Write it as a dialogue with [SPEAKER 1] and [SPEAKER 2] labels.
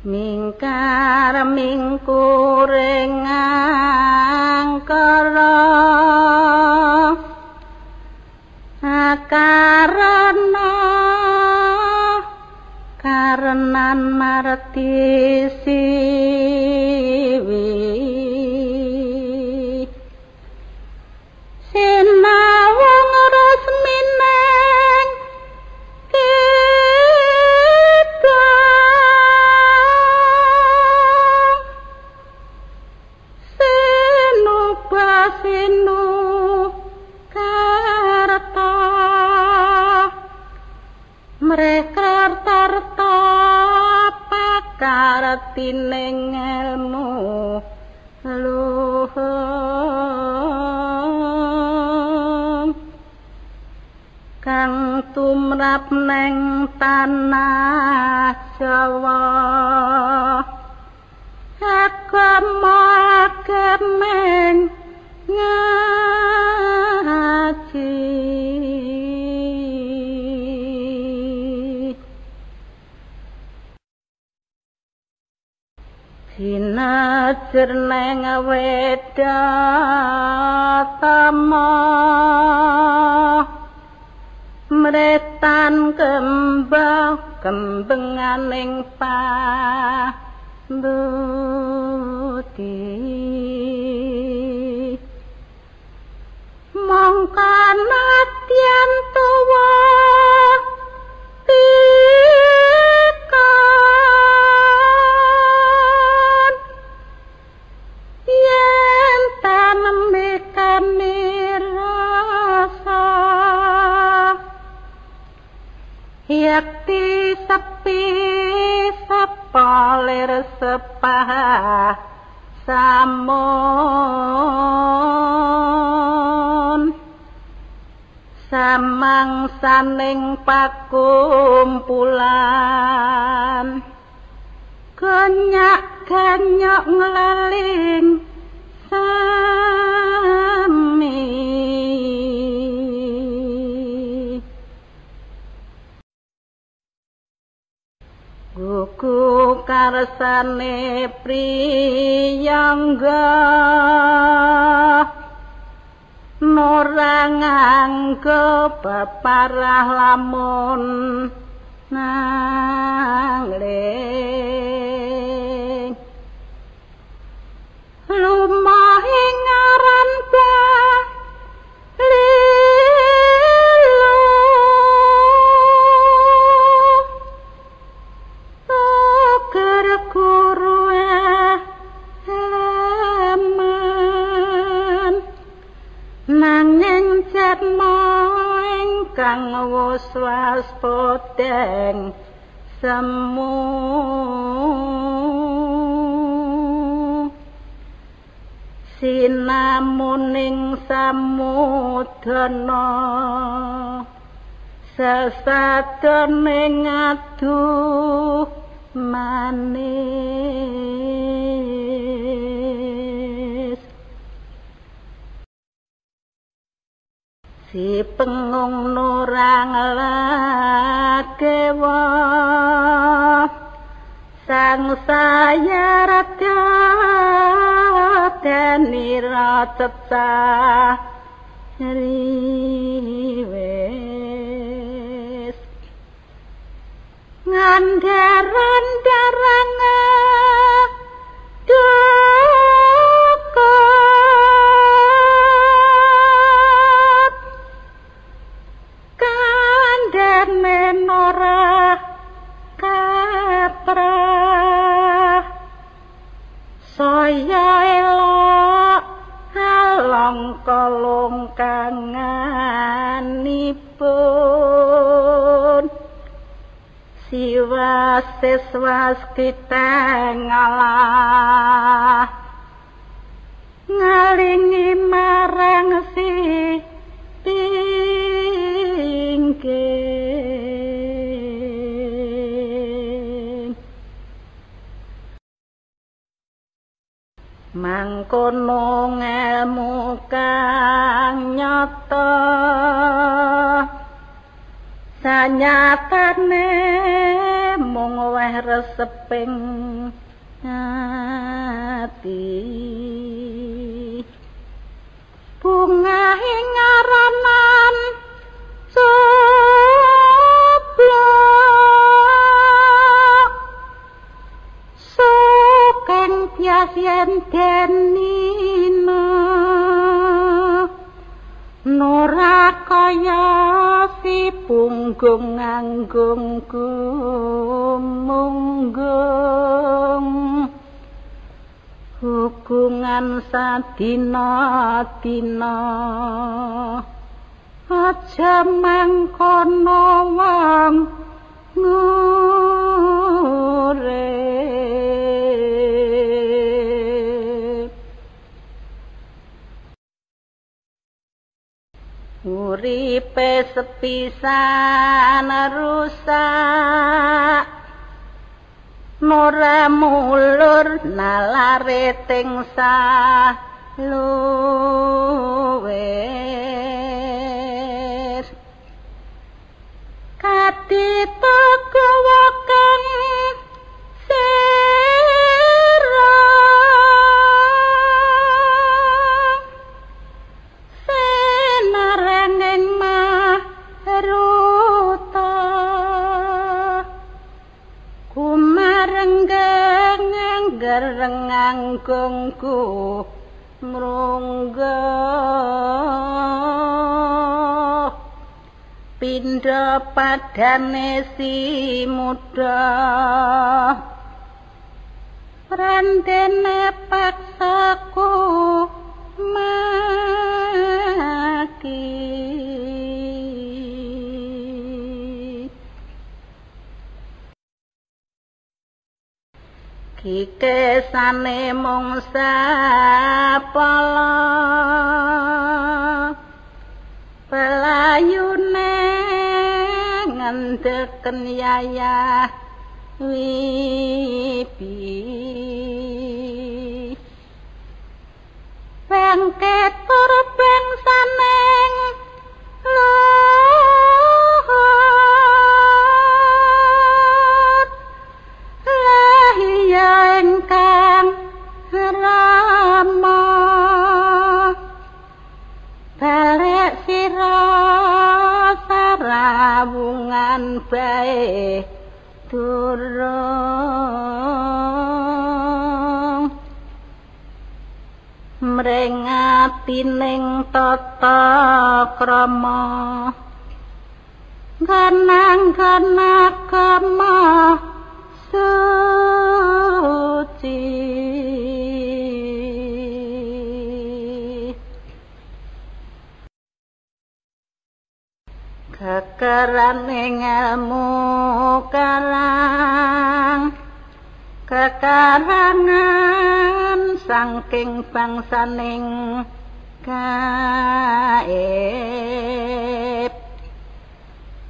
[SPEAKER 1] mingkar mingkuring angkara akarana karenan marti siwi pakartining ilmu. Luhung kang tumrap neng tanah Jawa Sinajer neng wedatama Mretan kembang kembenganing pambudi yakti sepi sepalir sepah samun. Samang saning pakumpulan. Kenyak ganyok ngelaling karsane priyangga. Norang anggo peparah lamun nangling Lumahing ingkang wus waspodeng semu. Sinamuning samudana. Sasadane ngadu manis Si pengung nurang lakewa Sang sayarata tenira tetah riwes Ngandaran ora kaprah saya elok along kolong kanganipun siwas siswas kita ngalah. Ngalingi marang si mangkono ngelmu kang nyata. Sanyatane mung weh reseping ati bunga ing aranan sokeng pias yen denina Nora kaya si punggung nganggung gumunggung. Hubungan sadina dina aja mangkono wong uripe sepisan rusak. Nora mulur nalare ting luwe kadito kuwakan mrungga pindha padane si muda randene paksaku kikesane mung sapala. Pelayune ngendeken yaya wibi bae durung mrengati ning tata krama. Ganang-ganakama suci kekerane ngelmu karang. Kekarangan sangking bangsaning kae